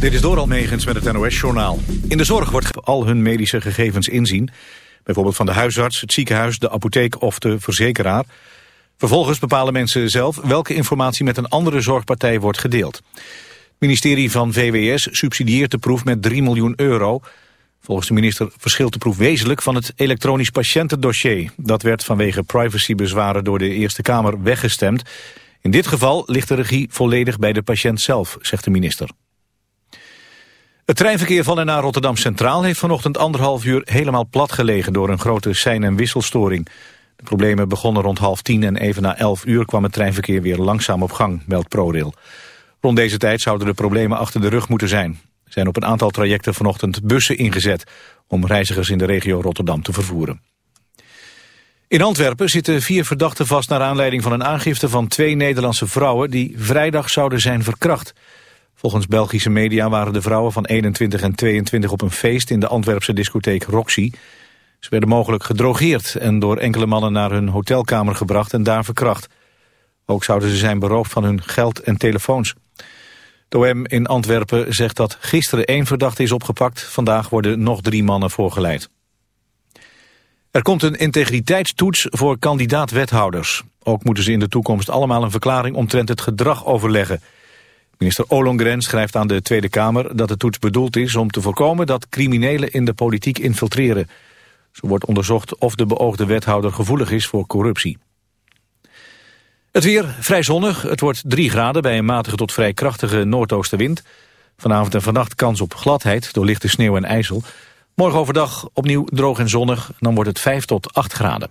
Dit is Doral Megens met het NOS-journaal. In de zorg wordt al hun medische gegevens inzien. Bijvoorbeeld van de huisarts, het ziekenhuis, de apotheek of de verzekeraar. Vervolgens bepalen mensen zelf welke informatie met een andere zorgpartij wordt gedeeld. Het ministerie van VWS subsidieert de proef met 3 miljoen euro. Volgens de minister verschilt de proef wezenlijk van het elektronisch patiëntendossier. Dat werd vanwege privacybezwaren door de Eerste Kamer weggestemd. In dit geval ligt de regie volledig bij de patiënt zelf, zegt de minister. Het treinverkeer van en naar Rotterdam Centraal heeft vanochtend anderhalf uur helemaal plat gelegen door een grote sein- en wisselstoring. De problemen begonnen rond half tien en even na elf uur kwam het treinverkeer weer langzaam op gang, meldt ProRail. Rond deze tijd zouden de problemen achter de rug moeten zijn. Er zijn op een aantal trajecten vanochtend bussen ingezet om reizigers in de regio Rotterdam te vervoeren. In Antwerpen zitten vier verdachten vast naar aanleiding van een aangifte van twee Nederlandse vrouwen die vrijdag zouden zijn verkracht. Volgens Belgische media waren de vrouwen van 21 en 22 op een feest in de Antwerpse discotheek Roxy. Ze werden mogelijk gedrogeerd en door enkele mannen naar hun hotelkamer gebracht en daar verkracht. Ook zouden ze zijn beroofd van hun geld en telefoons. De OM in Antwerpen zegt dat gisteren één verdachte is opgepakt. Vandaag worden nog drie mannen voorgeleid. Er komt een integriteitstoets voor kandidaat-wethouders. Ook moeten ze in de toekomst allemaal een verklaring omtrent het gedrag overleggen. Minister Ollongren schrijft aan de Tweede Kamer dat de toets bedoeld is om te voorkomen dat criminelen in de politiek infiltreren. Zo wordt onderzocht of de beoogde wethouder gevoelig is voor corruptie. Het weer vrij zonnig. Het wordt 3 graden bij een matige tot vrij krachtige noordoostenwind. Vanavond en vannacht kans op gladheid door lichte sneeuw en ijzel. Morgen overdag opnieuw droog en zonnig. Dan wordt het 5 tot 8 graden.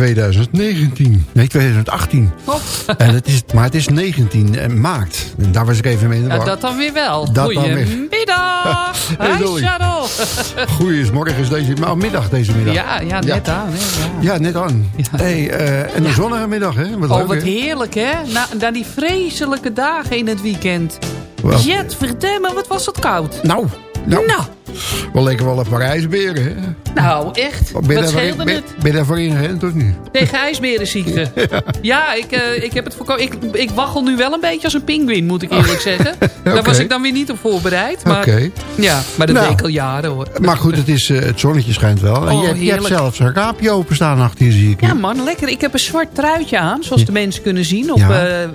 2019. Nee, 2018. En het is, maar het is 19 en maart. En daar was ik even mee in de Ja, war. dat dan weer wel. Dat. Goedemiddag. Hey. Shadow. Goedemorgen is deze maar middag deze middag. Ja, ja, net aan. Hè? Ja. Ja, net aan. Hey, eh, en een zonnige middag, hè? Wat Oh, leuk, wat hè? heerlijk, hè? Na, na die vreselijke dagen in het weekend. Jet, verdomme, wat was het koud. Nou, nou, Nou, Wel lekker wel een paar ijsberen, hè? Nou, echt. Ben je Wat scheelde ben, het? ben je daarvoor of niet? Tegen ijsberenziekte. Ja, ik, eh, ik heb het voorkomen. Ik, ik waggel nu wel een beetje als een pinguïn, moet ik eerlijk zeggen. Daar was ik dan weer niet op voorbereid. Maar, Oké. Ja, maar dat Nou. ik al jaren hoor. Maar goed, het, is, eh, het zonnetje schijnt wel. En Oh, je, hebt- je hebt zelfs een raampje openstaan achter je, zie ik. Ja man, lekker. Ik heb een zwart truitje aan, zoals de mensen kunnen zien op Ja. eh,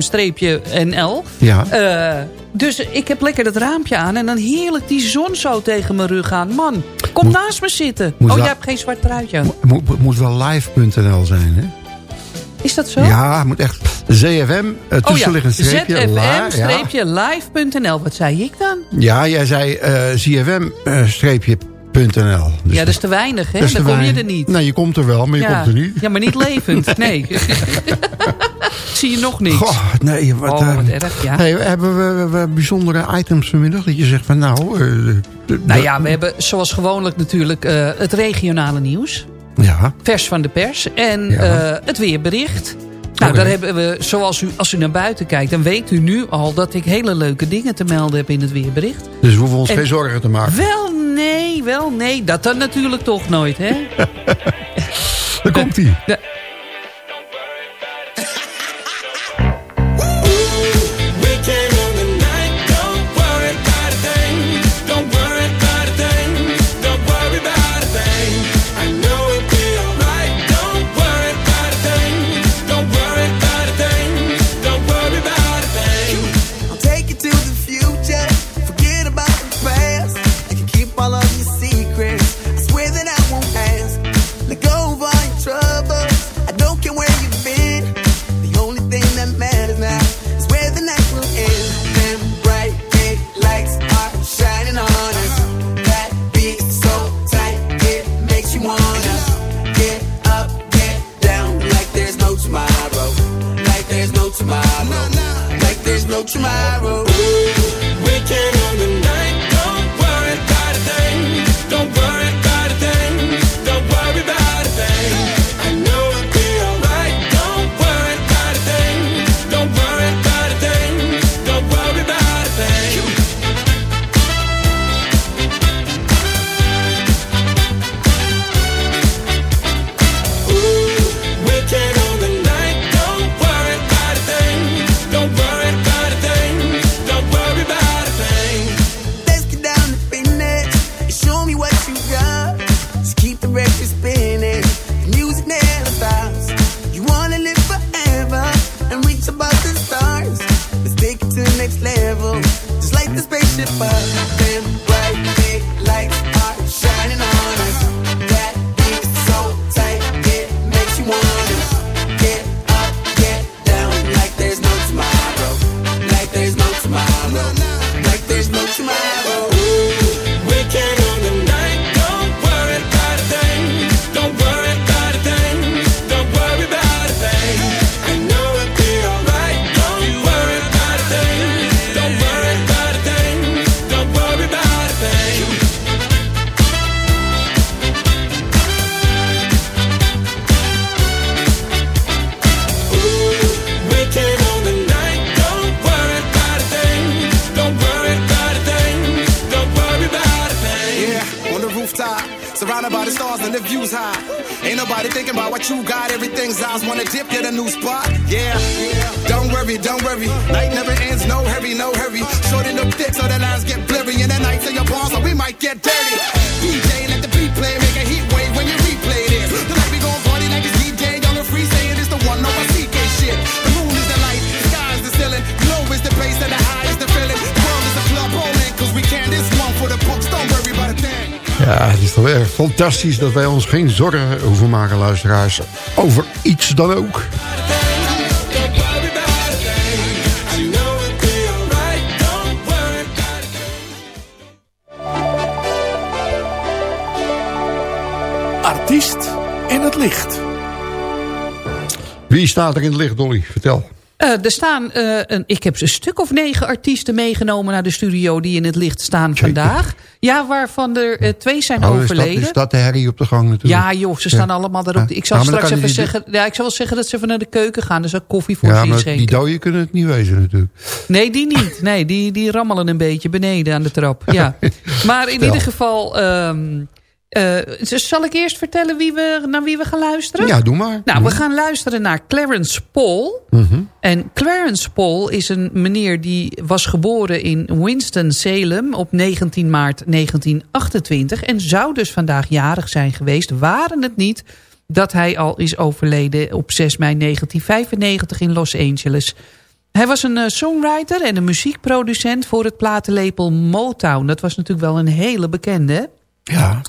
www.zfm-nl. Ja. Eh, dus ik heb lekker dat raampje aan en dan heerlijk die zon zo tegen mijn rug aan. Man, kom Moet- naast me zitten. Oh, wel- jij hebt geen zwart truitje moet, moet wel live.nl zijn, hè? Is dat zo? Ja, het moet echt... ZFM, uh, Oh ja, tussenliggend streepje. la- ja. zfm-live.nl. Wat zei ik dan? Ja, jij zei eh ZFM-streepje.nl. Dus ja, dat is te weinig, hè? Dan kom je er niet. Nee, je komt er wel, maar je ja. komt er niet. Ja, maar niet levend. Nee. Zie je nog niks. Goh, nee, wat, oh, wat erg, ja. hey, hebben we, we bijzondere items vanmiddag? Dat je zegt van nou... eh, Nou ja, we hebben zoals gewoonlijk natuurlijk eh, het regionale nieuws. Ja, Vers van de pers. En Ja. eh, het weerbericht. Nou, daar hebben we, zoals u, als u naar buiten kijkt, dan weet u nu al dat ik hele leuke dingen te melden heb in het weerbericht. dus we hoeven ons En- geen zorgen te maken. Wel, nee, wel, nee. Dat dan natuurlijk toch nooit, hè? Daar komt hij. Above the stars. Let's take it to the next level. Just like the spaceship up. Them fantastisch dat wij ons geen zorgen hoeven maken, luisteraars. Over iets dan ook. Artiest in het licht. Wie staat er in het licht, Dolly? Vertel. Eh, er staan, eh, een, ik heb een stuk of negen artiesten meegenomen naar de studio die in het licht staan vandaag. Ja, waarvan er eh, twee zijn Oh, is dat, overleden. is dat de herrie op de gang natuurlijk? Ja joh, ze staan Ja. allemaal daarop. Ik zal Ja, straks even die- zeggen, ja, ik zal wel zeggen dat ze even naar de keuken gaan. Dus ik koffie voor Ja, ze maar die dooien kunnen het niet wezen natuurlijk. Nee, die niet. Nee, die, die rammelen een beetje beneden aan de trap. Ja. Maar in Stel. ieder geval... eh, zal ik eerst vertellen wie we, naar wie we gaan luisteren? Ja, doe maar. Nou, we gaan luisteren naar Clarence Paul. Mhm. En Clarence Paul is een meneer die was geboren in Winston-Salem op 19 maart 1928. En zou dus vandaag jarig zijn geweest, waren het niet dat hij al is overleden op 6 mei 1995 in Los Angeles. Hij was een eh, songwriter en een muziekproducent voor het platenlabel Motown. Dat was natuurlijk wel een hele bekende? Ja.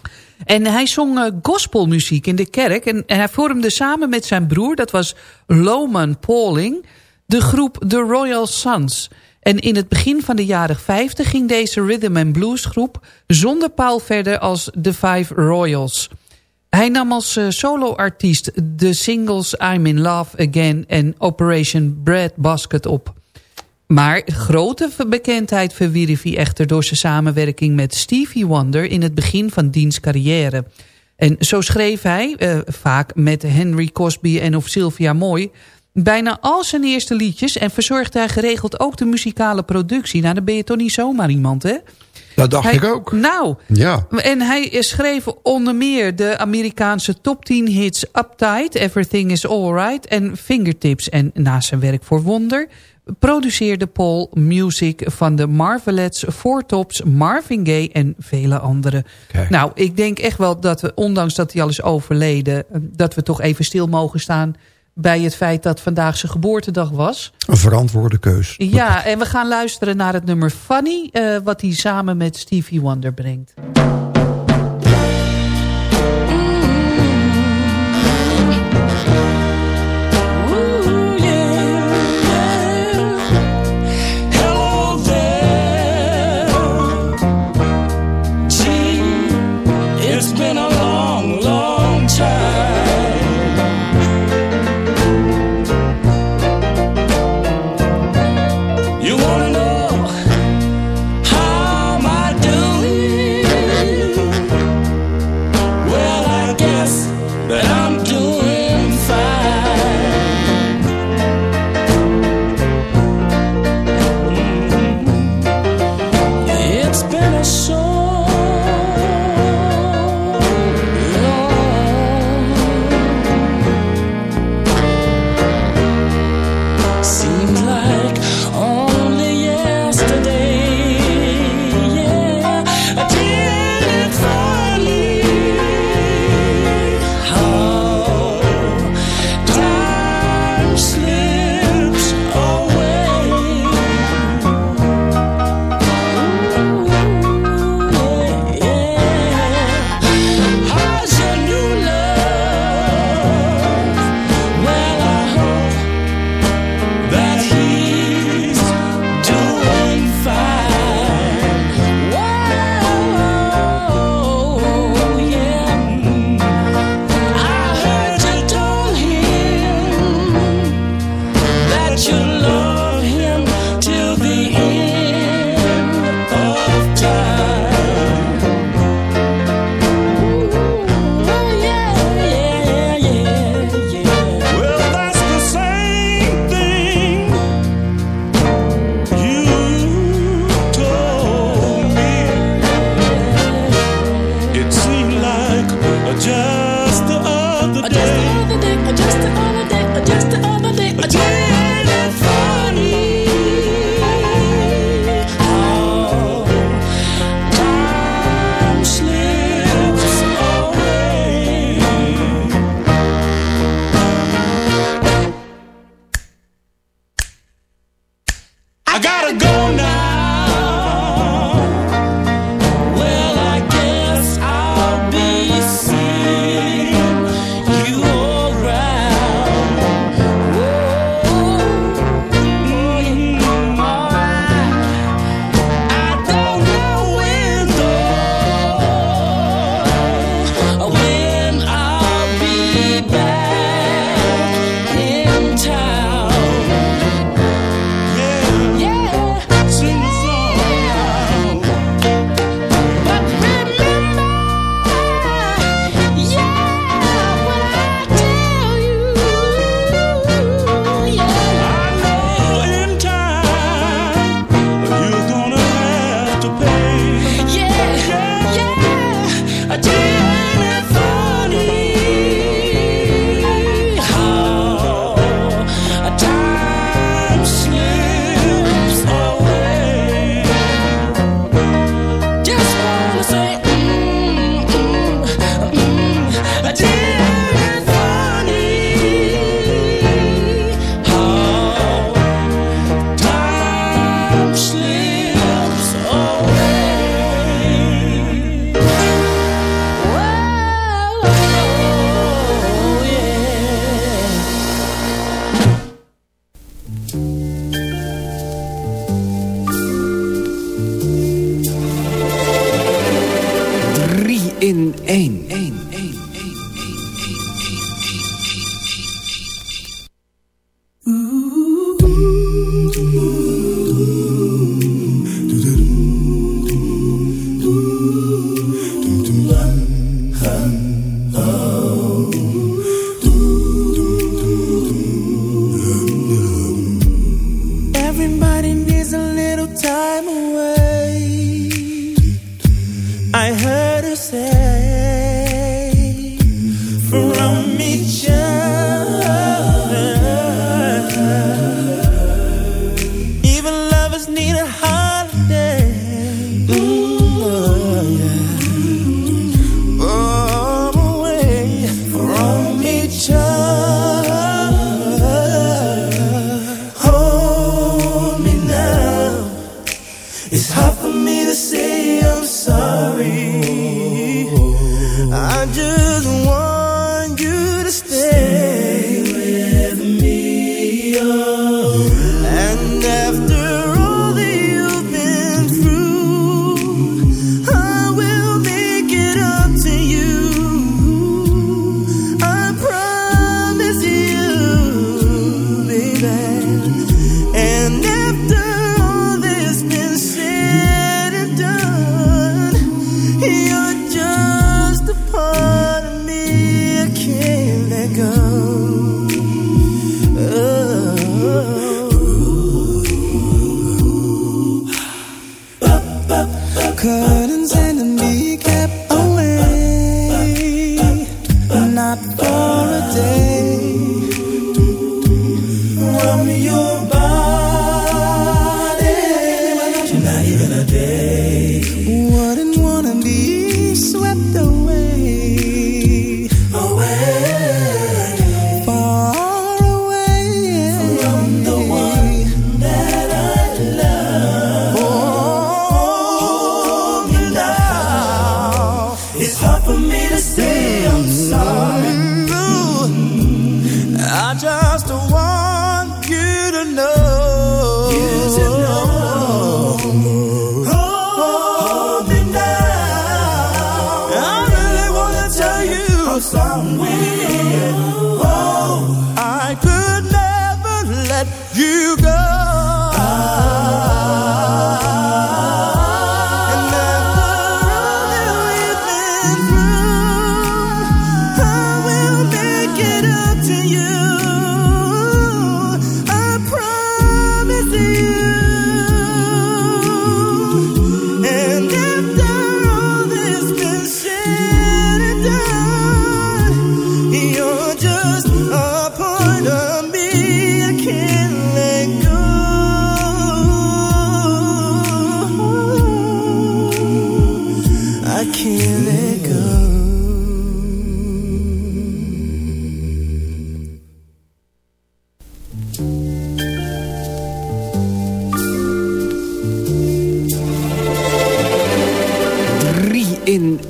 En hij zong eh, gospelmuziek in de kerk. En, hij vormde samen met zijn broer, dat was Loman Pauling, de groep The Royal Sons. En in het begin van de jaren 50 ging deze rhythm and blues groep zonder Paul verder als The Five Royals. Hij nam als eh, soloartiest de singles I'm in Love Again en Operation Bread Basket op. Maar grote bekendheid verwierf hij echter door zijn samenwerking met Stevie Wonder in het begin van diens carrière. En zo schreef hij, eh, vaak met Henry Cosby en of Sylvia Moy, bijna al zijn eerste liedjes en verzorgde hij geregeld ook de muzikale productie. Nou, dan ben je toch niet zomaar iemand, hè? Dat dacht Hij- ik ook. Nou, Ja. en hij schreef onder meer de Amerikaanse top 10 hits Uptight, Everything is Alright en Fingertips. En naast zijn werk voor Wonder produceerde Paul music van de Marvelettes, Four Tops, Marvin Gaye en vele anderen. Kijk. Nou, ik denk echt wel dat we, ondanks dat hij al is overleden, eh, dat we toch even stil mogen staan bij het feit dat vandaag zijn geboortedag was. Een verantwoorde keus. Ja, en we gaan luisteren naar het nummer Funny, eh, wat hij samen met Stevie Wonder brengt.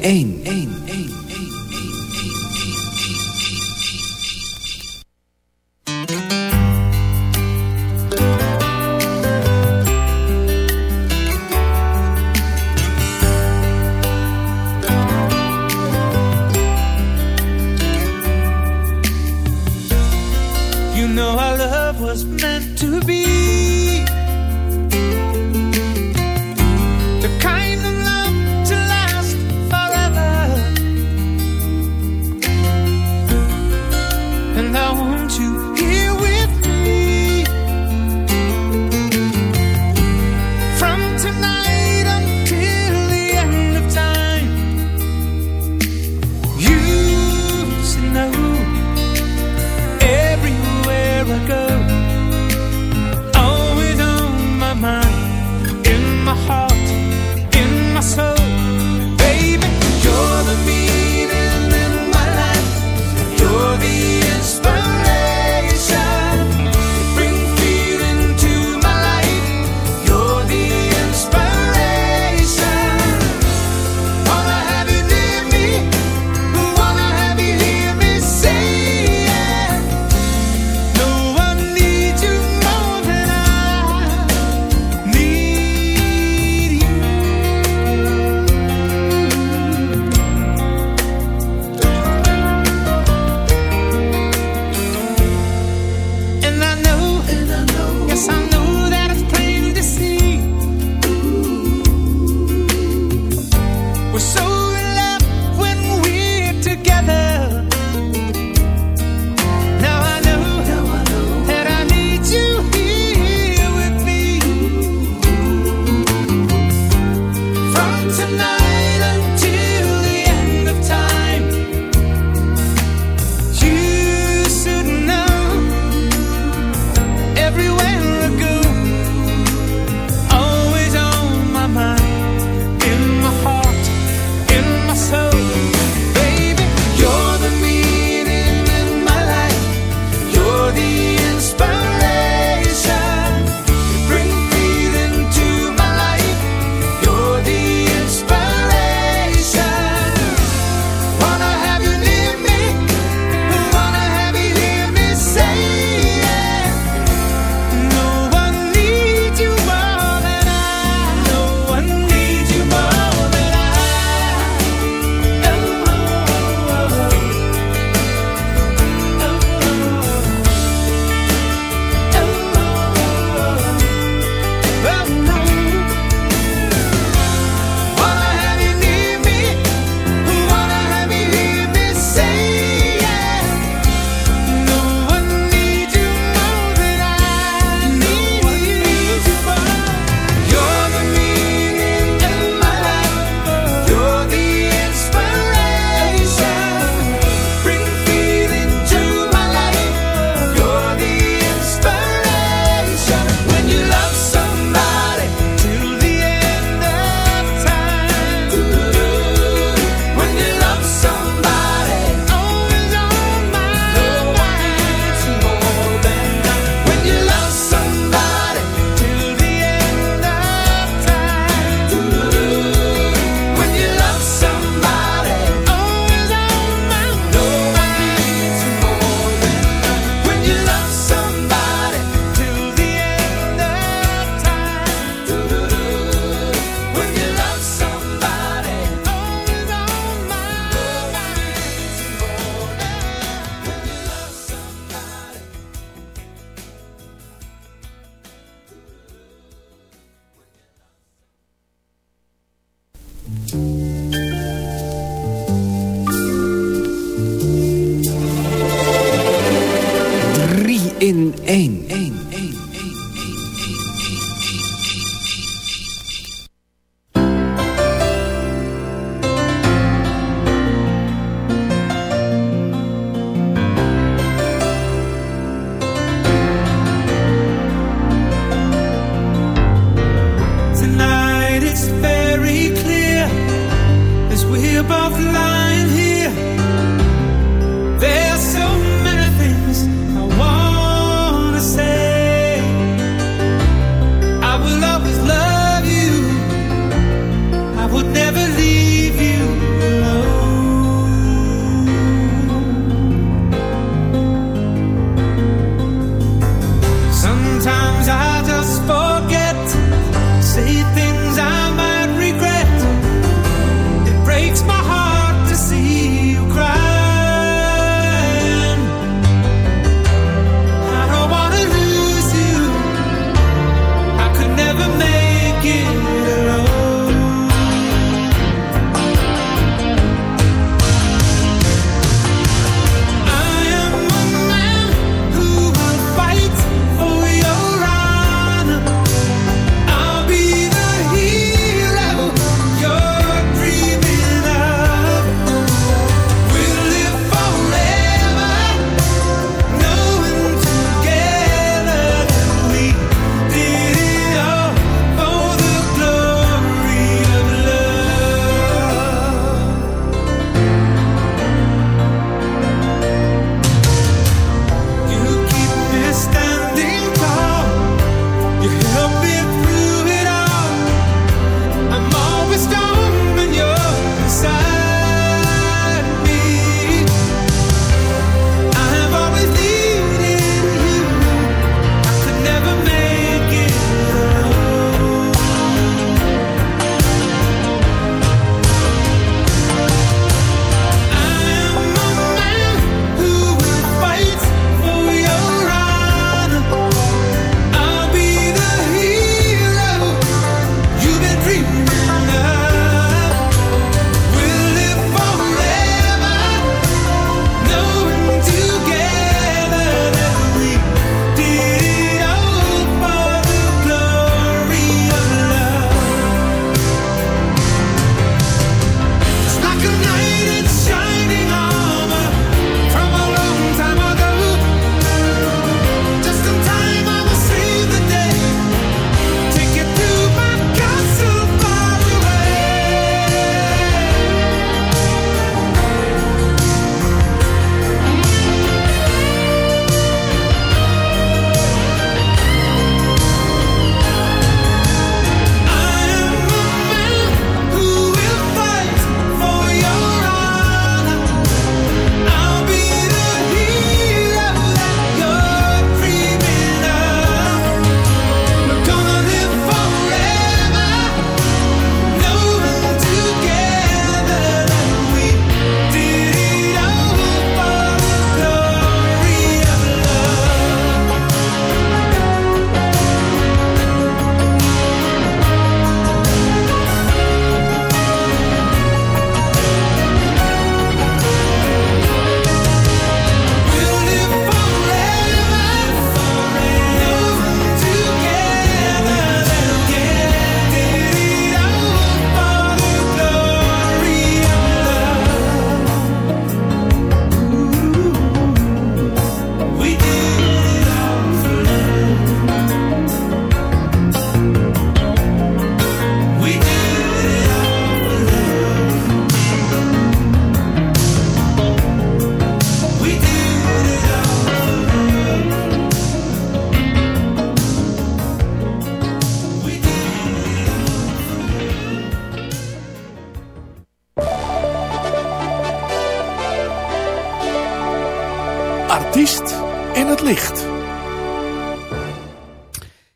Één.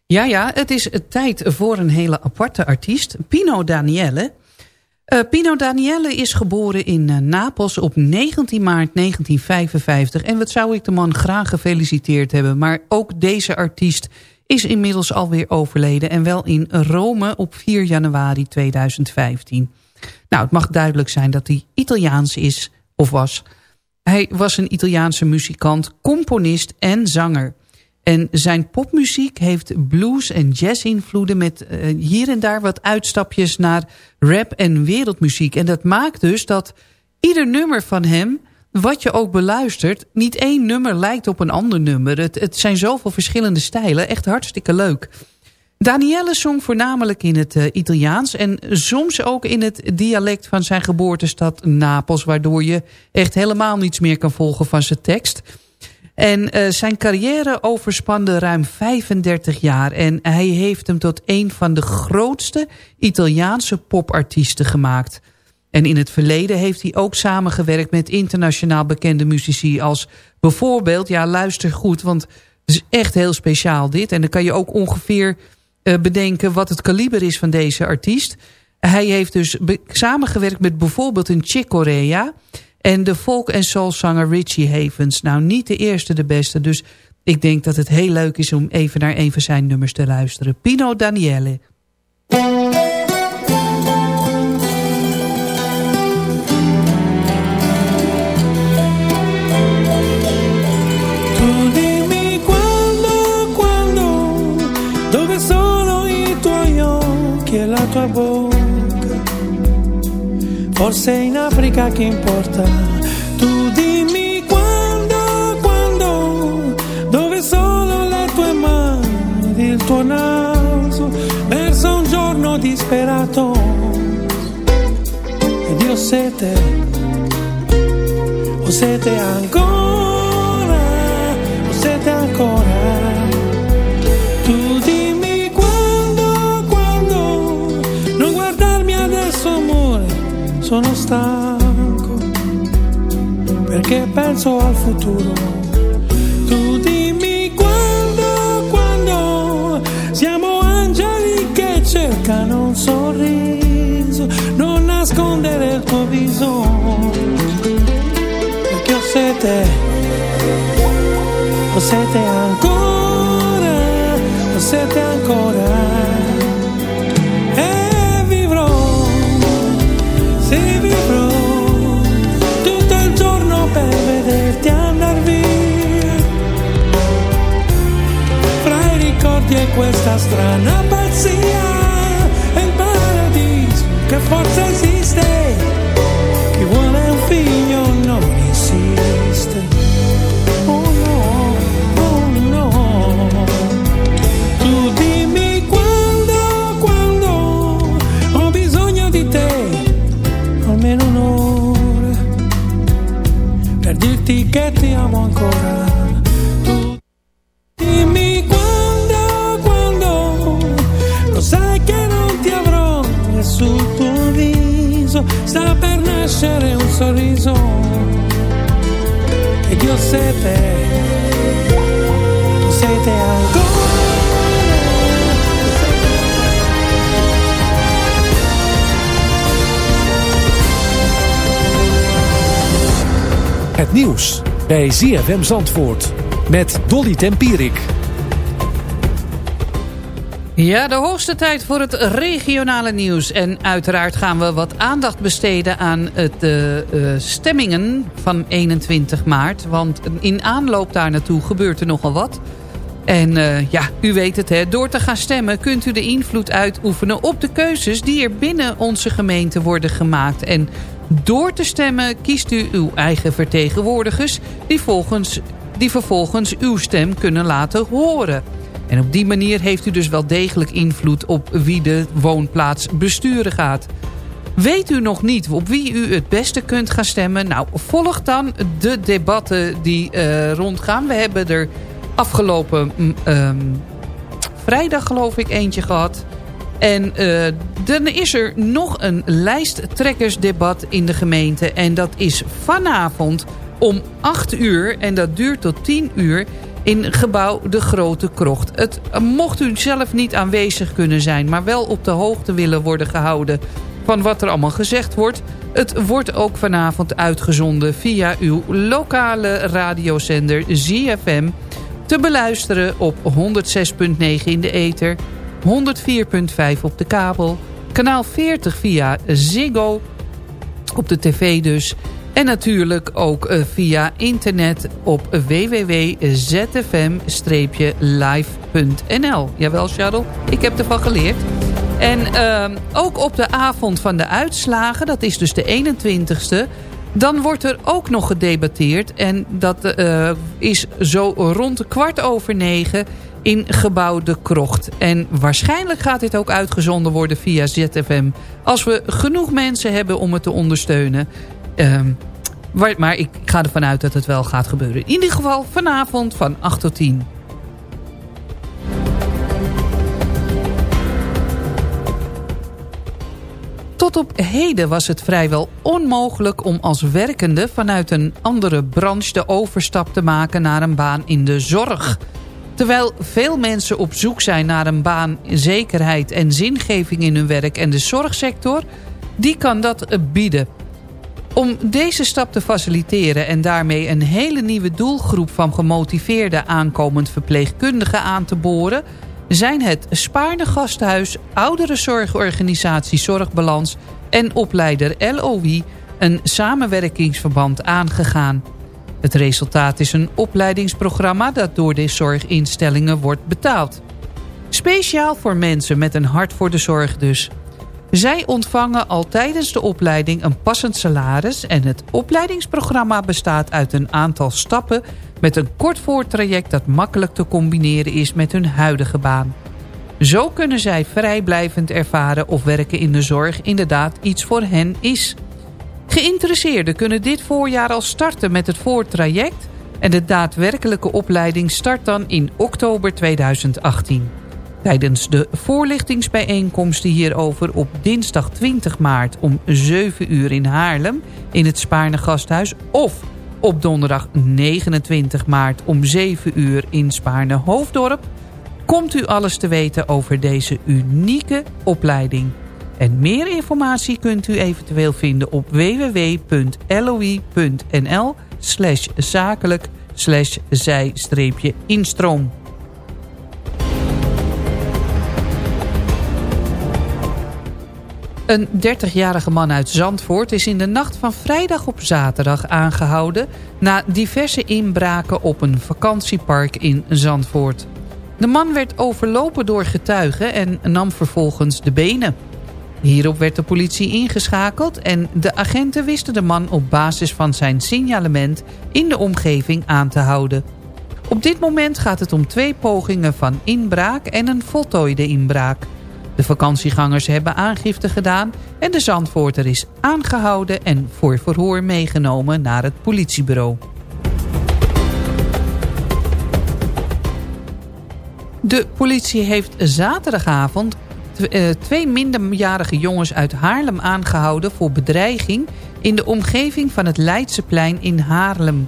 Ja, ja, het is tijd voor een hele aparte artiest. Pino Daniele. Eh, Pino Daniele is geboren in eh, Napels op 19 maart 1955. En wat zou ik de man graag gefeliciteerd hebben. Maar ook deze artiest is inmiddels alweer overleden. En wel in Rome op 4 januari 2015. Nou, het mag duidelijk zijn dat hij Italiaans is of was. Hij was een Italiaanse muzikant, componist en zanger. En zijn popmuziek heeft blues- en jazz-invloeden... met eh, hier en daar wat uitstapjes naar rap en wereldmuziek. En dat maakt dus dat ieder nummer van hem... wat je ook beluistert, niet één nummer lijkt op een ander nummer. Het, zijn zoveel verschillende stijlen, echt hartstikke leuk. Danielle zong voornamelijk in het eh, Italiaans... en soms ook in het dialect van zijn geboortestad Napels... waardoor je echt helemaal niets meer kan volgen van zijn tekst. En eh, zijn carrière overspande ruim 35 jaar... en hij heeft hem tot een van de grootste Italiaanse popartiesten gemaakt... En in het verleden heeft hij ook samengewerkt met internationaal bekende muzici als bijvoorbeeld, ja luister goed, want het is echt heel speciaal dit. En dan kan je ook ongeveer uh, bedenken wat het kaliber is van deze artiest. Hij heeft dus samengewerkt met bijvoorbeeld een Chick Corea en de folk- en soulzanger Richie Havens. Nou, niet de eerste de beste, dus ik denk dat het heel leuk is om even naar een van zijn nummers te luisteren. Pino Daniele. Tu dimmi Forse in Africa che importa. Tu dimmi quando, quando, dove sono le tue mani il tuo naso. Verso un giorno disperato. Ed io sete, ho sete ancora, penso al futuro. Tu dimmi quando, quando, siamo angeli che cercano un sorriso, non nascondere il tuo viso, perché ho sete, questa strana pazzia, è il paradiso che forse esiste. Sta per nascere un sorriso. E Dio sete, sete ancora. Het nieuws bij ZFM Zandvoort met Dolly Tempierik. Ja, de hoogste tijd voor het regionale nieuws. En uiteraard gaan we wat aandacht besteden aan de uh, stemmingen van 21 maart. Want in aanloop daar naartoe gebeurt er nogal wat. En uh, ja, u weet het, hè, door te gaan stemmen kunt u de invloed uitoefenen op de keuzes die er binnen onze gemeente worden gemaakt. En door te stemmen kiest u uw eigen vertegenwoordigers die, volgens, die vervolgens uw stem kunnen laten horen. En op die manier heeft u dus wel degelijk invloed op wie de woonplaats besturen gaat. Weet u nog niet op wie u het beste kunt gaan stemmen? Nou, volg dan de debatten die uh, rondgaan. We hebben er afgelopen um, vrijdag geloof ik eentje gehad. En uh, dan is er nog een lijsttrekkersdebat in de gemeente. En dat is vanavond om 8 uur. En dat duurt tot 10 uur in gebouw De Grote Krocht. Het mocht u zelf niet aanwezig kunnen zijn... maar wel op de hoogte willen worden gehouden van wat er allemaal gezegd wordt. Het wordt ook vanavond uitgezonden via uw lokale radiozender ZFM... te beluisteren op 106.9 in de ether, 104.5 op de kabel... kanaal 40 via Ziggo, op de tv dus... En natuurlijk ook uh, via internet op www.zfm-live.nl. Jawel, Charles, ik heb ervan geleerd. En uh, ook op de avond van de uitslagen, dat is dus de 21ste... dan wordt er ook nog gedebatteerd. En dat uh, is zo rond kwart over negen in gebouw De Krocht. En waarschijnlijk gaat dit ook uitgezonden worden via ZFM... als we genoeg mensen hebben om het te ondersteunen... Ehm, maar ik ga ervan uit dat het wel gaat gebeuren. In ieder geval vanavond van 8 tot 10. Tot op heden was het vrijwel onmogelijk om als werkende vanuit een andere branche de overstap te maken naar een baan in de zorg. Terwijl veel mensen op zoek zijn naar een baan, zekerheid en zingeving in hun werk en de zorgsector, die kan dat bieden. Om deze stap te faciliteren en daarmee een hele nieuwe doelgroep van gemotiveerde aankomend verpleegkundigen aan te boren, zijn het Spaarne Gasthuis, Ouderenzorgorganisatie Zorgbalans en opleider LOI een samenwerkingsverband aangegaan. Het resultaat is een opleidingsprogramma dat door de zorginstellingen wordt betaald. Speciaal voor mensen met een hart voor de zorg dus. Zij ontvangen al tijdens de opleiding een passend salaris... en het opleidingsprogramma bestaat uit een aantal stappen... met een kort voortraject dat makkelijk te combineren is met hun huidige baan. Zo kunnen zij vrijblijvend ervaren of werken in de zorg inderdaad iets voor hen is. Geïnteresseerden kunnen dit voorjaar al starten met het voortraject... en de daadwerkelijke opleiding start dan in oktober 2018. Tijdens de voorlichtingsbijeenkomsten hierover op dinsdag 20 maart om 7 uur in Haarlem in het Spaarne Gasthuis of op donderdag 29 maart om 7 uur in Spaarne Hoofddorp komt u alles te weten over deze unieke opleiding. En meer informatie kunt u eventueel vinden op www.loi.nl slash zakelijk zij-instroom. Een 30-jarige man uit Zandvoort is in de nacht van vrijdag op zaterdag aangehouden... na diverse inbraken op een vakantiepark in Zandvoort. De man werd overlopen door getuigen en nam vervolgens de benen. Hierop werd de politie ingeschakeld en de agenten wisten de man op basis van zijn signalement in de omgeving aan te houden. Op dit moment gaat het om twee pogingen van inbraak en een voltooide inbraak. De vakantiegangers hebben aangifte gedaan en de Zandvoorter is aangehouden en voor verhoor meegenomen naar het politiebureau. De politie heeft zaterdagavond eh, twee minderjarige jongens uit Haarlem aangehouden voor bedreiging in de omgeving van het Leidseplein in Haarlem.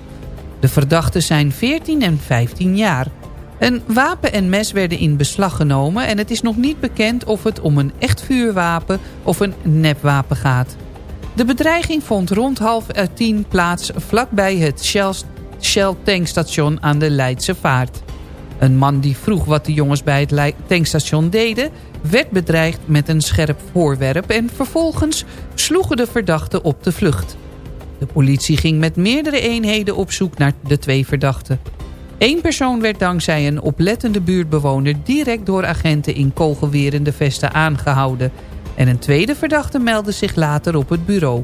De verdachten zijn 14 en 15 jaar. Een wapen en mes werden in beslag genomen en het is nog niet bekend of het om een echt vuurwapen of een nepwapen gaat. De bedreiging vond rond half tien plaats vlakbij het Shell, Shell tankstation aan de Leidse Vaart. Een man die vroeg wat de jongens bij het tankstation deden... werd bedreigd met een scherp voorwerp... en vervolgens sloegen de verdachten op de vlucht. De politie ging met meerdere eenheden op zoek naar de twee verdachten. Eén persoon werd dankzij een oplettende buurtbewoner... direct door agenten in kogelwerende vesten aangehouden... en een tweede verdachte meldde zich later op het bureau.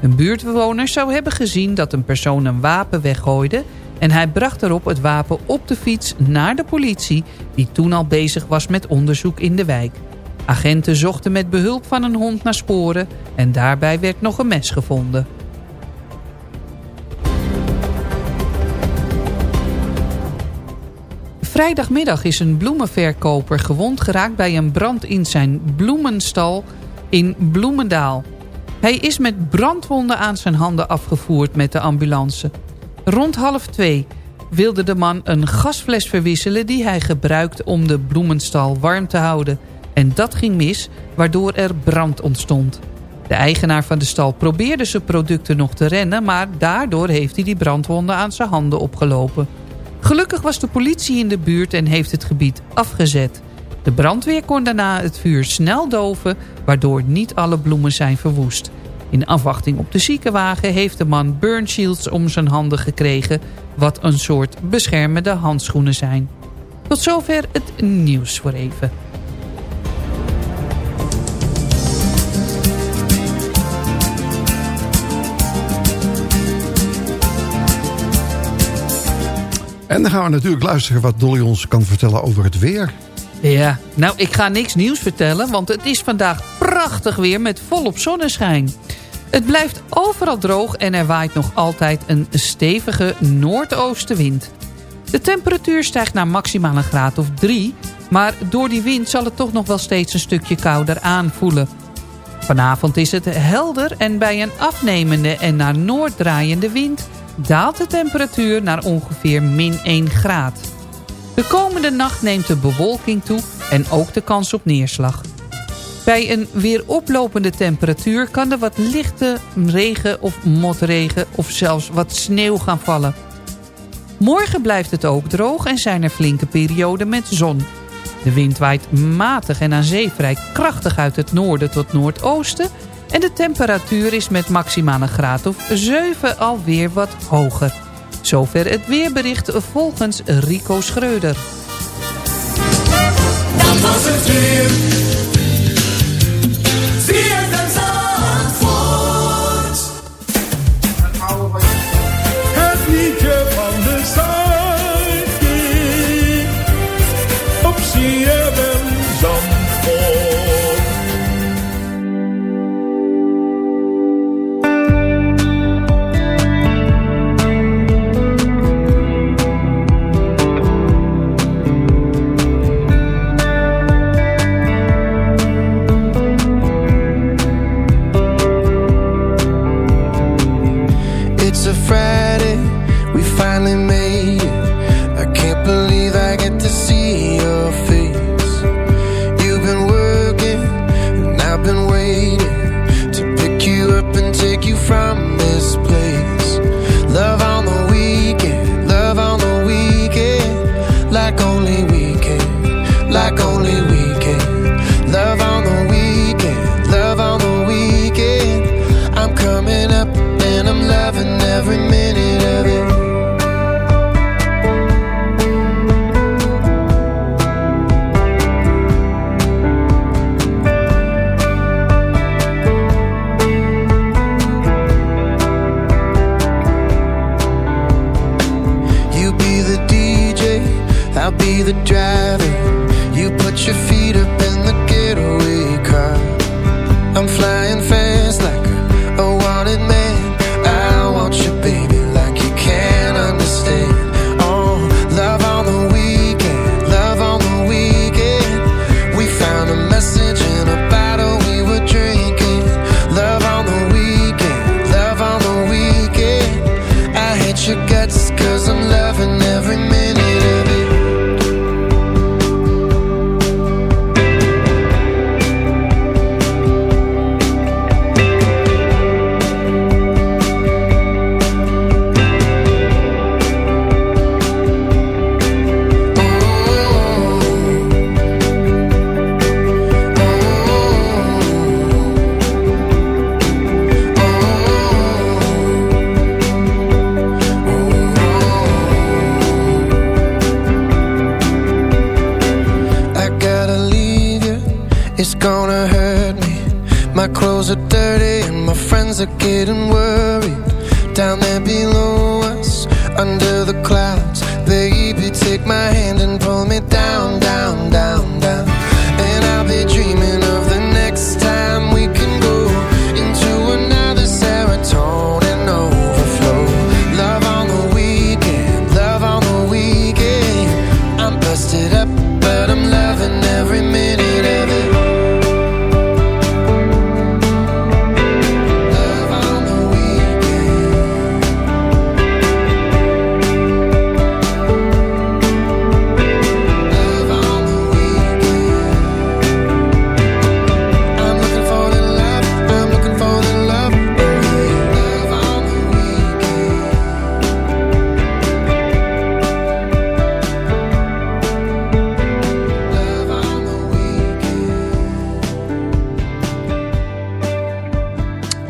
Een buurtbewoner zou hebben gezien dat een persoon een wapen weggooide... en hij bracht erop het wapen op de fiets naar de politie... die toen al bezig was met onderzoek in de wijk. Agenten zochten met behulp van een hond naar sporen... en daarbij werd nog een mes gevonden. Vrijdagmiddag is een bloemenverkoper gewond geraakt bij een brand in zijn bloemenstal in Bloemendaal. Hij is met brandwonden aan zijn handen afgevoerd met de ambulance. Rond half twee wilde de man een gasfles verwisselen die hij gebruikt om de bloemenstal warm te houden. En dat ging mis, waardoor er brand ontstond. De eigenaar van de stal probeerde zijn producten nog te rennen... maar daardoor heeft hij die brandwonden aan zijn handen opgelopen. Gelukkig was de politie in de buurt en heeft het gebied afgezet. De brandweer kon daarna het vuur snel doven... waardoor niet alle bloemen zijn verwoest. In afwachting op de ziekenwagen heeft de man burn shields om zijn handen gekregen... wat een soort beschermende handschoenen zijn. Tot zover het nieuws voor even. En dan gaan we natuurlijk luisteren wat Dolly ons kan vertellen over het weer. Ja, nou ik ga niks nieuws vertellen, want het is vandaag prachtig weer met volop zonneschijn. Het blijft overal droog en er waait nog altijd een stevige noordoostenwind. De temperatuur stijgt naar maximaal een graad of 3... maar door die wind zal het toch nog wel steeds een stukje kouder aanvoelen. Vanavond is het helder en bij een afnemende en naar noord draaiende wind... daalt de temperatuur naar ongeveer min 1 graad. De komende nacht neemt de bewolking toe en ook de kans op neerslag. Bij een weer oplopende temperatuur kan er wat lichte regen of motregen of zelfs wat sneeuw gaan vallen. Morgen blijft het ook droog en zijn er flinke perioden met zon. De wind waait matig en aan zee vrij krachtig uit het noorden tot noordoosten... en de temperatuur is met maximaal een graad of 7 alweer wat hoger. Zover het weerbericht volgens Rico Schreuder. Dat was het weer.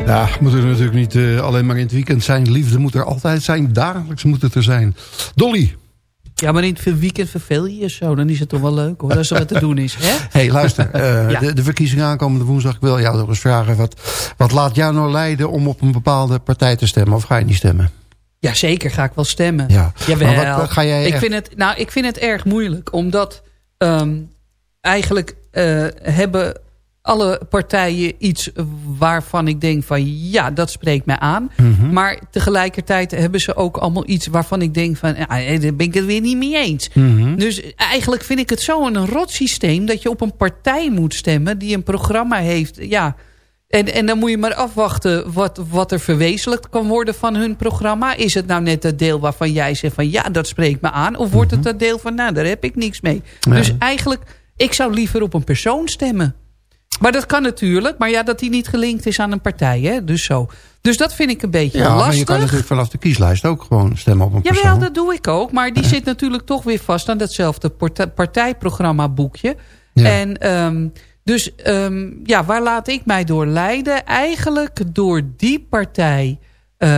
Ja, moet er natuurlijk niet eh, alleen maar in het weekend zijn. Liefde moet er altijd zijn. Dagelijks moet het er zijn. Dolly. Ja, maar in het weekend verveel je je zo. Dan is het toch wel leuk hoor, als er wat te doen is. Hè? hey, luister. eh, Ja. de, de verkiezingen aankomende woensdag. Ik wil jou nog eens vragen. Wat, wat laat jou nou leiden om op een bepaalde partij te stemmen? Of ga je niet stemmen? Ja, zeker ga ik wel stemmen. Ja. Jawel. Maar wat, ga jij ik, echt- vind het, nou, ik vind het erg moeilijk. Omdat ehm, eigenlijk eh, hebben alle partijen iets waarvan ik denk van... ja, dat spreekt mij aan. Mhm. Maar tegelijkertijd hebben ze ook allemaal iets waarvan ik denk van... ja, daar ben ik het weer niet mee eens. Mhm. Dus eigenlijk vind ik het zo een rot systeem... dat je op een partij moet stemmen die een programma heeft... ja. En, en dan moet je maar afwachten wat, wat er verwezenlijkt kan worden van hun programma. Is het nou net dat deel waarvan jij zegt van ja, dat spreekt me aan? Of wordt het dat deel van nou, daar heb ik niks mee? Ja. Dus eigenlijk, ik zou liever op een persoon stemmen. Maar dat kan natuurlijk, maar ja, dat die niet gelinkt is aan een partij. Hè? Dus zo. Dus dat vind ik een beetje Ja, maar lastig. je kan natuurlijk vanaf de kieslijst ook gewoon stemmen op een Jawel, persoon. dat doe ik ook. Maar die zit natuurlijk toch weer vast aan datzelfde partijprogramma boekje. Ja. En ehm, dus ehm, ja, waar laat ik mij door leiden? Eigenlijk door die partij eh,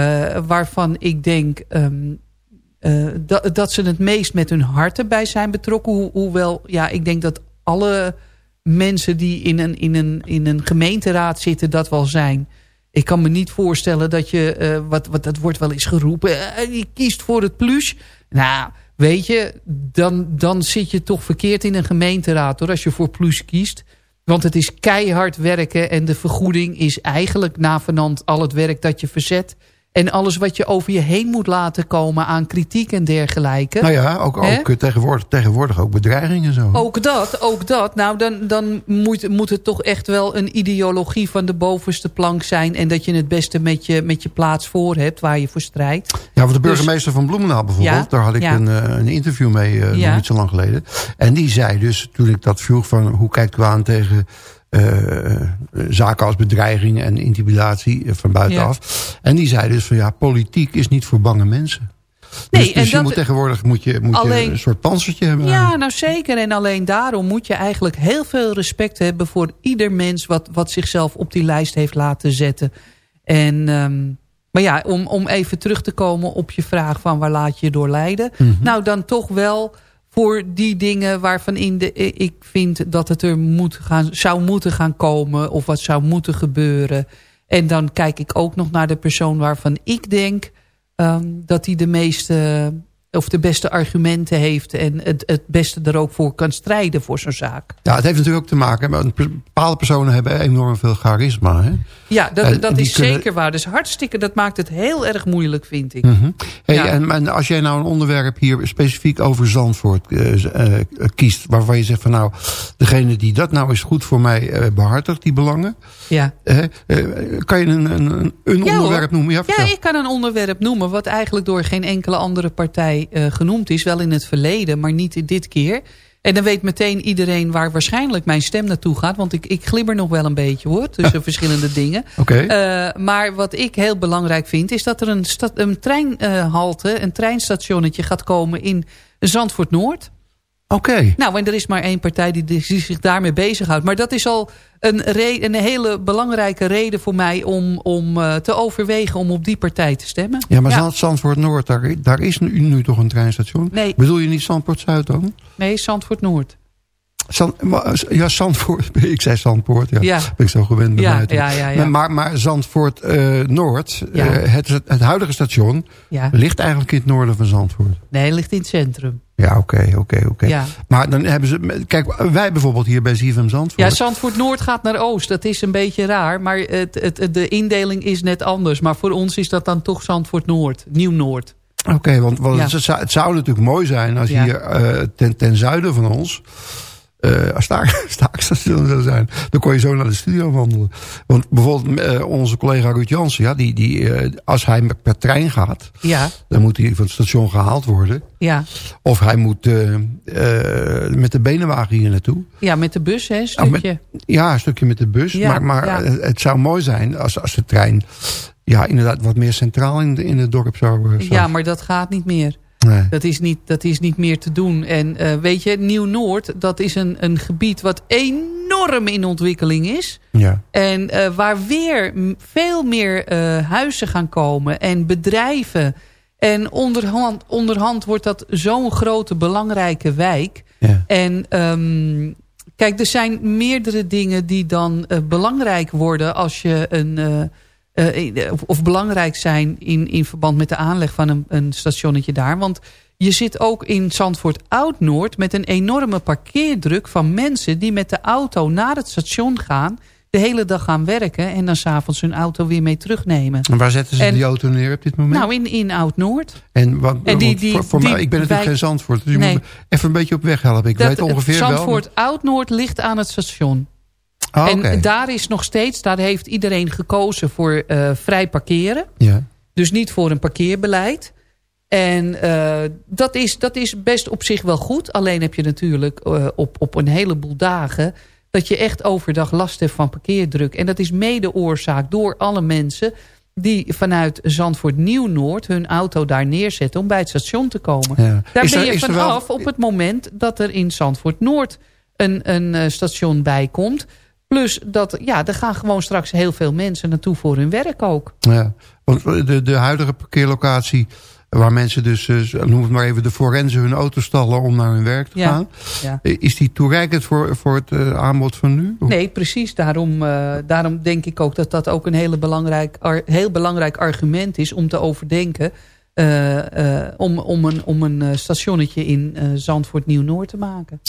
waarvan ik denk ehm, eh, dat, dat ze het meest met hun harten bij zijn betrokken. Ho- hoewel, ja, ik denk dat alle mensen die in een, in, een, in een gemeenteraad zitten dat wel zijn. Ik kan me niet voorstellen dat je, eh, wat, wat dat wordt wel eens geroepen, eh, je kiest voor het plus. Nou, weet je, dan, dan zit je toch verkeerd in een gemeenteraad hoor, als je voor plus kiest. Want het is keihard werken en de vergoeding is eigenlijk navenant al het werk dat je verzet. En alles wat je over je heen moet laten komen aan kritiek en dergelijke. Nou ja, ook, ook eh, tegenwoordig, tegenwoordig ook bedreigingen en zo. Ook dat, ook dat. Nou, dan, dan moet, moet het toch echt wel een ideologie van de bovenste plank zijn. En dat je het beste met je, met je plaats voor hebt, waar je voor strijdt. Ja, want de burgemeester van Bloemendaal bijvoorbeeld, Ja, daar had ik ja. een, eh, een interview mee eh, Ja. nog niet zo lang geleden. En die zei dus, toen ik dat vroeg van hoe kijkt u aan tegen zaken als bedreiging en intimidatie eh, van buitenaf. En die zei dus van ja, politiek is niet voor bange mensen. Nee, dus dus en je dat- moet tegenwoordig moet je, moet je een soort panzertje hebben. Ja, nou zeker. En alleen daarom moet je eigenlijk heel veel respect hebben... voor ieder mens wat, wat zichzelf op die lijst heeft laten zetten. En, ehm, maar ja, om, om even terug te komen op je vraag van waar laat je je door leiden. Mhm. Nou, dan toch wel voor die dingen waarvan in de, ik vind dat het er moet gaan, zou moeten gaan komen... of wat zou moeten gebeuren. En dan kijk ik ook nog naar de persoon waarvan ik denk... ehm, dat hij de meeste of de beste argumenten heeft... en het, het beste er ook voor kan strijden voor zo'n zaak. Ja, het heeft natuurlijk ook te maken met bepaalde personen hebben enorm veel charisma. Hè? Ja, dat, En dat is kunnen- zeker waar. Dus hartstikke, dat maakt het heel erg moeilijk, vind ik. Mhm. Hey, Ja. en, en als jij nou een onderwerp hier specifiek over Zandvoort eh, eh, kiest... waarvan je zegt van nou, degene die dat nou is goed voor mij eh, behartigt, die belangen... Ja. kan je een, een, een- Ja, onderwerp hoor. noemen? Ja, Ja, ik kan een onderwerp noemen... wat eigenlijk door geen enkele andere partij eh, genoemd is. Wel in het verleden, maar niet dit keer. En dan weet meteen iedereen waar waarschijnlijk mijn stem naartoe gaat. Want ik, ik glibber nog wel een beetje hoor, tussen verschillende dingen. Oké. Eh, maar wat ik heel belangrijk vind... is dat er een, een treinhalte, een treinstationnetje gaat komen in Zandvoort Noord. Oké. Nou, en er is maar één partij die, die zich daarmee bezighoudt. Maar dat is al een, een hele belangrijke reden voor mij om, om eh, te overwegen om op die partij te stemmen. Ja, maar Zand- Zandvoort Noord, daar, daar is nu, nu toch een treinstation? Nee. Bedoel je niet Zandvoort Zuid dan? Nee, Zandvoort Noord. Zand, ja, Zandvoort. Ik zei Zandpoort. Ja, Ja. ben ik zo gewend bij Ja, mij. ja, ja, ja. Maar, maar, Zandvoort eh, Noord, eh, het, het huidige station, ligt eigenlijk in het noorden van Zandvoort. Nee, ligt in het centrum. Ja, oké, oké, oké. Ja. Maar dan hebben ze... Kijk, wij bijvoorbeeld hier bij ZFM Zandvoort. Ja, Zandvoort Noord gaat naar Oost. Dat is een beetje raar, maar het, het, de indeling is net anders. Maar voor ons is dat dan toch Zandvoort Noord, Nieuw-Noord. Oké, want, want Ja. het, zou, het zou natuurlijk mooi zijn als Ja. hier eh, ten, ten zuiden van ons... eh daar staakstation zou zijn, dan kon je zo naar de studio wandelen. Want bijvoorbeeld eh, onze collega Ruud Jansen, ja, die, die, eh, als hij met- per trein gaat... Ja, dan moet hij van het station gehaald worden. ja. Of hij moet eh, eh, met de benenwagen hier naartoe. ja met de bus, hè, een Nou, met- stukje. Ja, een stukje met de bus. Ja, maar maar ja. het, zou mooi zijn als, als de trein... Ja, inderdaad wat meer centraal in, de, in het dorp zou, eh, zou Ja, maar dat gaat niet meer. Nee. Dat is niet, dat is niet meer te doen. En eh, weet je, Nieuw-Noord, dat is een, een gebied wat enorm in ontwikkeling is. Ja. En eh, waar weer veel meer eh, huizen gaan komen en bedrijven. En onderhand, onderhand wordt dat zo'n grote belangrijke wijk. Ja. En ehm, kijk, er zijn meerdere dingen die dan belangrijk worden als je een, eh, eh, of, of belangrijk zijn in, in verband met de aanleg van een, een stationnetje daar. Want je zit ook in Zandvoort Oud-Noord met een enorme parkeerdruk van mensen die met de auto naar het station gaan de hele dag gaan werken en dan s'avonds hun auto weer mee terugnemen. En waar zetten ze En- die auto neer op dit moment? Nou, in, in Oud-Noord. en wat, en die- die- voor, voor die mij, ik ben natuurlijk geen Zandvoort, dus je Nee. moet me even een beetje op weg helpen. Ik Dat- weet ongeveer wel. Zandvoort Oud-Noord ligt aan het station. Ah. En daar is nog steeds, daar heeft iedereen gekozen voor eh, vrij parkeren. Ja. Dus niet voor een parkeerbeleid. En eh, dat, is, dat is best op zich wel goed. Alleen heb je natuurlijk eh, op, op een heleboel dagen... dat je echt overdag last hebt van parkeerdruk. En dat is mede oorzaak door alle mensen... die vanuit Zandvoort Nieuw-Noord hun auto daar neerzetten... om bij het station te komen. Ja. Daar Is ben er- je wel- vanaf op het moment dat er in Zandvoort Noord... een, een station bij komt... Plus dat, ja, er gaan gewoon straks heel veel mensen naartoe voor hun werk ook. Ja, want de, de huidige parkeerlocatie... waar mensen dus, eh, noem het maar even, de forensen hun auto stallen... om naar hun werk te Ja, gaan. ja. Eh, Is die toereikend voor, voor het eh, aanbod van nu? Nee, precies. Daarom, daarom denk ik ook dat dat ook een hele belangrijk, ar- heel belangrijk argument is om te overdenken. om, om een, om een stationnetje in Zandvoort Nieuw-Noord te maken.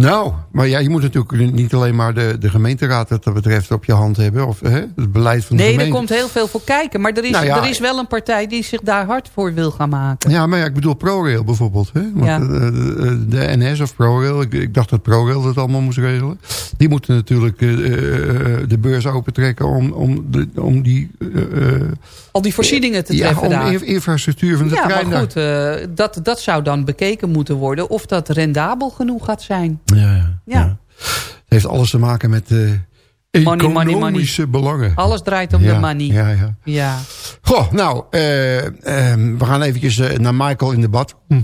Nou, maar ja, je moet natuurlijk niet alleen maar de, de gemeenteraad... wat dat betreft op je hand hebben. Of hè, het beleid van de Nee, er gemeente. komt heel veel voor kijken. Maar er is, Nou ja, er is wel een partij die zich daar hard voor wil gaan maken. Ja, maar ja, ik bedoel ProRail bijvoorbeeld. Hè? Want Ja. de, de, de NS of ProRail, ik, ik dacht dat ProRail dat allemaal moest regelen. Die moeten natuurlijk eh, eh, de beurs opentrekken om, om, de, om die... eh, eh, Al die voorzieningen te ja, treffen om daar. in- infrastructuur van de ja, trein maar goed, eh, dat, dat zou dan bekeken moeten worden... of dat rendabel genoeg gaat zijn. Ja, ja, Ja. Het heeft alles te maken met eh money, money. economische belangen. Alles draait om ja, de money. Ja, ja. Ja. Goh, nou, eh, ehm, we gaan eventjes eh, naar Michael in de bad. Hm.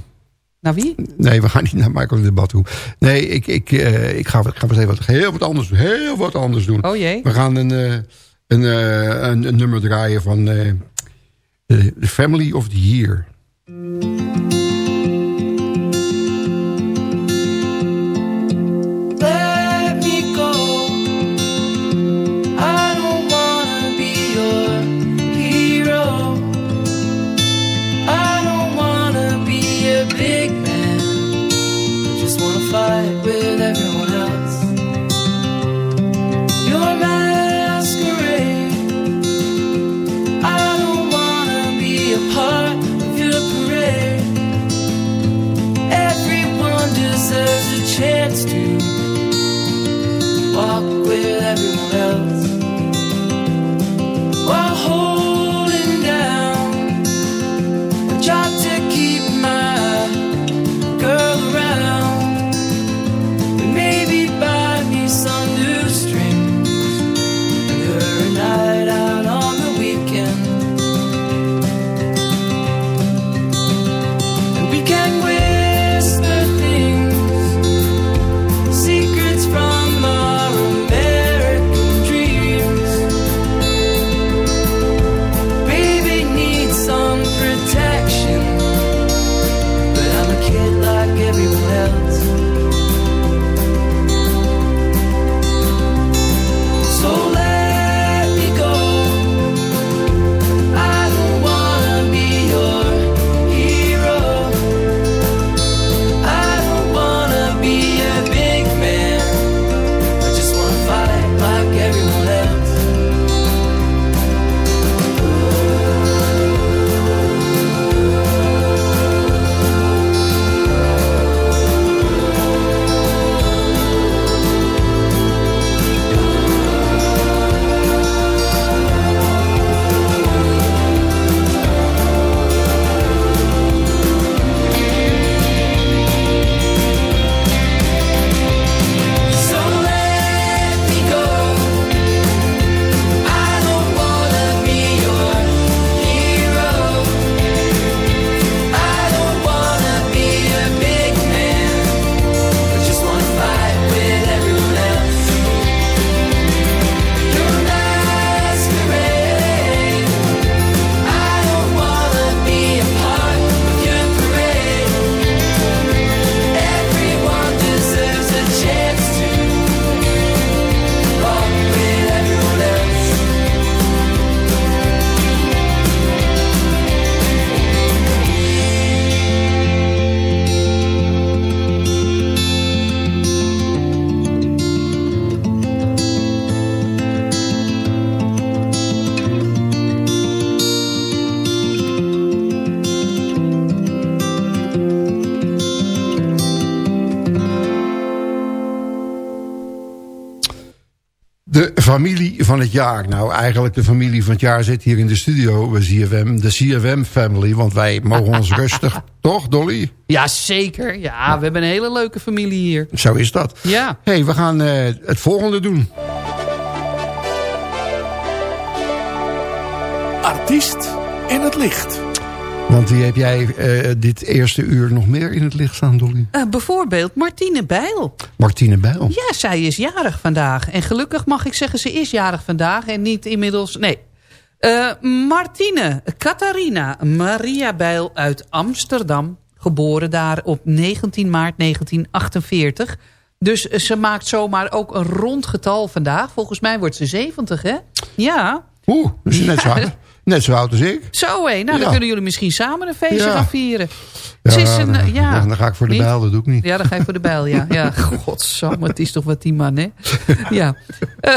Naar wie? Nee, we gaan niet naar Michael in de bad toe. Nee, ik, ik, ik ga, ik ga eens even wat, heel wat anders doen. Heel wat anders doen. Oh jee. We gaan een, een, een, een nummer draaien van The The Family of the Year. Van het jaar. Nou, eigenlijk de familie van het jaar zit hier in de studio bij CFM. De CFM family, want wij mogen ons rustig... Toch, Dolly? Ja, zeker. Ja, we hebben een hele leuke familie hier. Zo is dat. Ja. hey, we gaan eh, het volgende doen. Artiest in het licht. Want wie heb jij eh, dit eerste uur nog meer in het licht staan, Dolly? Eh, bijvoorbeeld Martine Bijl. Martine Bijl. Ja, zij is jarig vandaag. En gelukkig mag ik zeggen, ze is jarig vandaag en niet inmiddels... Nee. Eh, Martine Catharina Maria Bijl uit Amsterdam. Geboren daar op 19 maart 1948. Dus ze maakt zomaar ook een rond getal vandaag. Volgens mij wordt ze 70, hè? Ja. Oeh, dat is net zo, net zo oud als ik. Zo hé, nou Ja. dan kunnen jullie misschien samen een feestje Ja. gaan vieren. Ja, Ze is een, dan, ja. dan ga ik voor de Niet? bijl, dat doe ik niet. Ja, dan ga je voor de bijl, ja. ja. Godsamme, het is toch wat die man, hè? Ja.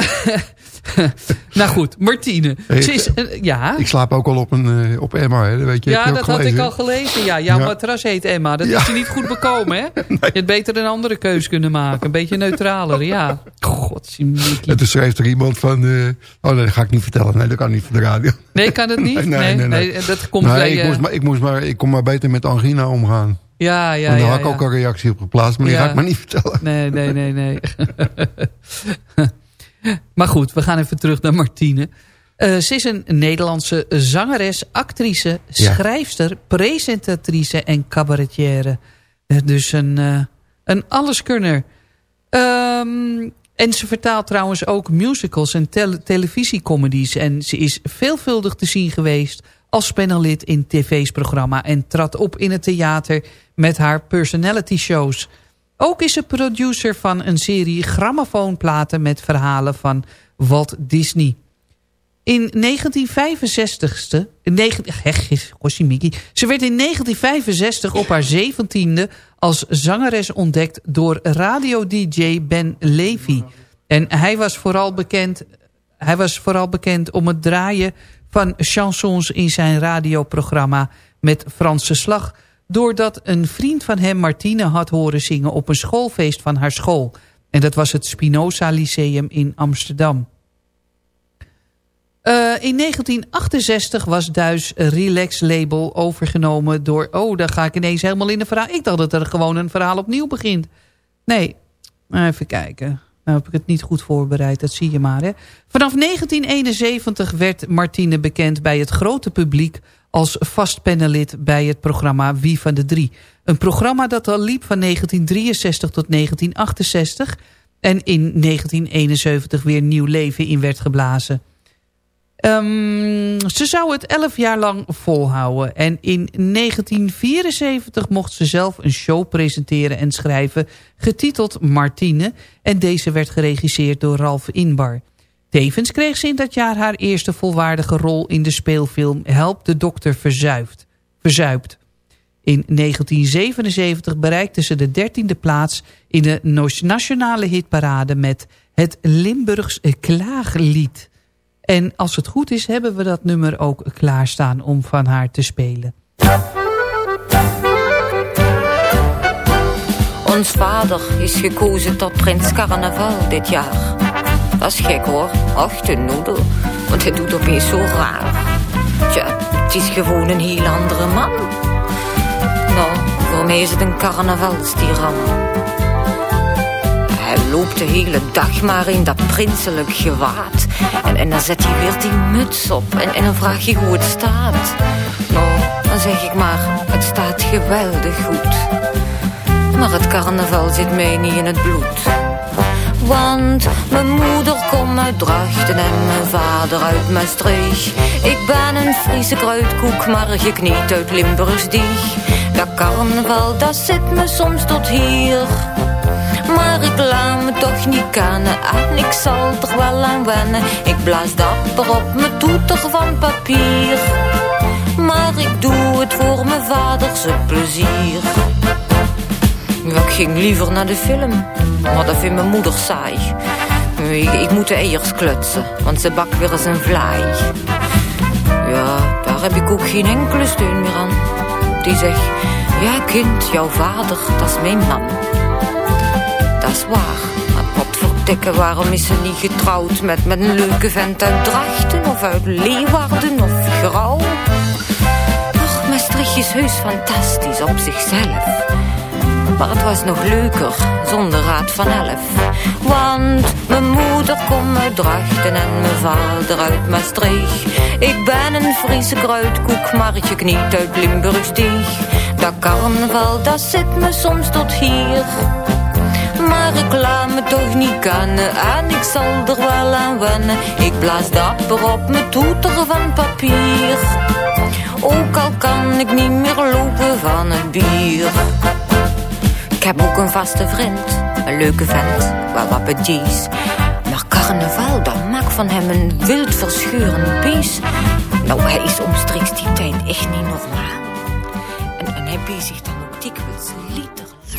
Nou goed, Martine. Ik- Ze is, eh, ja, Ik slaap ook al op, een, eh, op Emma, hè? dat weet je. ja je dat had ik al gelezen. Ja, jouw Ja. matras heet Emma. Dat is je niet goed bekomen, hè? Je had beter een andere keus kunnen maken. Een beetje neutraler, ja. Godzimikkie. En toen schreef er iemand van... eh, oh nee, dat ga ik niet vertellen. Nee, dat kan niet voor de radio. Nee, kan het niet? Nee, nee, nee, nee. dat komt nee, bij... ik, eh, moest maar, ik, moest maar, ik kon maar beter met angina omgaan. ja, ja, en daar ja. had ik ook al reactie op geplaatst. Maar die ga ik maar niet vertellen. Nee, nee, nee, nee. maar goed, we gaan even terug naar Martine. Eh, ze is een Nederlandse zangeres, actrice, schrijfster, presentatrice en cabaretière. Eh, dus een, eh, een alleskunner. Ehm, en ze vertaalt trouwens ook musicals en tele- televisiecomedies. En ze is veelvuldig te zien geweest als panellid in tv's programma... en trad op in het theater met haar personality shows. Ook is ze producer van een serie grammofoonplaten... met verhalen van Walt Disney. In 1965ste, negen- hech, Goshimiki. ze werd in 1965 op haar zeventiende als zangeres ontdekt door radio-dj Ben Levy. En hij was vooral bekend, hij was vooral bekend om het draaien van chansons in zijn radioprogramma met Franse slag. Doordat een vriend van hem Martine had horen zingen op een schoolfeest van haar school. En dat was het Spinoza Lyceum in Amsterdam. Eh, in 1968 was Duis Relax label overgenomen door... Oh, daar ga ik ineens helemaal in een verhaal. Ik dacht dat er gewoon een verhaal opnieuw begint. Nee, even kijken. Nou heb ik het niet goed voorbereid, dat zie je maar. Hè. Vanaf 1971 werd Martine bekend bij het grote publiek... als vast panelid bij het programma Wie van de Drie. Een programma dat al liep van 1963 tot 1968... en in 1971 weer nieuw leven in werd geblazen. Ehm, ze zou het elf jaar lang volhouden. En in 1974 mocht ze zelf een show presenteren en schrijven... getiteld Martine. En deze werd geregisseerd door Ralf Inbar. Tevens kreeg ze in dat jaar haar eerste volwaardige rol in de speelfilm... Help de dokter verzuipt. verzuipt. In 1977 bereikte ze de dertiende plaats in de nationale hitparade... met het Limburgs Klaaglied... En als het goed is, hebben we dat nummer ook klaarstaan om van haar te spelen. Ons vader is gekozen tot prins carnaval dit jaar. Dat is gek hoor, ach de noedel, want hij doet opeens zo raar. Tja, het is gewoon een heel andere man. Nou, voor mij is het een carnavalstiran. Loopt de hele dag maar in dat prinselijk gewaad. En, dan zet hij weer die muts op en, en dan vraag je hoe het staat. Nou, dan zeg ik maar, het staat geweldig goed. Maar het carnaval zit mij niet in het bloed. Want mijn moeder komt uit Drachten en mijn vader uit Maastricht. Ik ben een Friese kruidkoek, maar gekniet uit Limburgsdieg. Dat carnaval, dat zit me soms tot hier. Maar ik laat me toch niet kennen en ik zal er wel aan wennen. Ik blaas dapper op mijn toeter van papier. Maar ik doe het voor mijn vaders plezier. Ja, ik ging liever naar de film, maar dat vindt mijn moeder saai. Ik, moet de eiers klutsen, want ze bakt weer eens een vlaai. Ja, daar heb ik ook geen enkele steun meer aan. Die zegt, ja kind, jouw vader, dat is mijn man. Dat is waar, maar potverdorie dikke, waarom is ze niet getrouwd met, met een leuke vent uit Drachten of uit Leeuwarden of Grauw? Och, Maastricht is heus fantastisch op zichzelf. Maar het was nog leuker zonder raad van elf. Want mijn moeder komt uit Drachten en mijn vader uit Maastricht. Ik ben een Friese kruidkoek, maar je kniet uit Limburgstieg. Dat carnaval, dat zit me soms tot hier. Maar ik laat me toch niet kennen en ik zal er wel aan wennen. Ik blaas dapper op mijn toeter van papier. Ook al kan ik niet meer lopen van het bier. Ik heb ook een vaste vriend, een leuke vent, wel wat petits. Maar carnaval, dat maakt van hem een wild verschurend beest. Nou, hij is omstreeks die tijd echt niet normaal. En, en hij bezigt dan ook dikwijls liter.